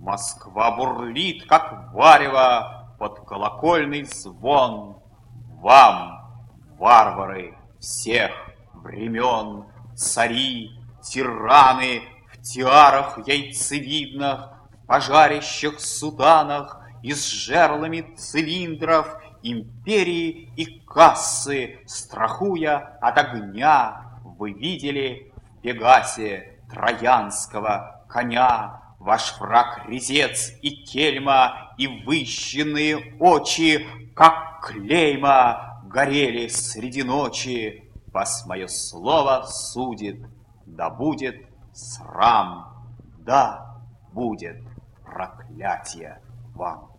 Москва бурлит, как варево, под колокольный звон. Вам, варвары всех времен, цари, тираны, в тиарах яйцевидных, в пожарящих сутанах и с жерлами цилиндров империи и кассы, страхуя от огня, вы видели в Пегасе троянского коня, ваш фраг резец и кельма, и выщенные очи, как клейма, горели среди ночи. Вас мое слово судит, да будет срам, да будет проклятие вам.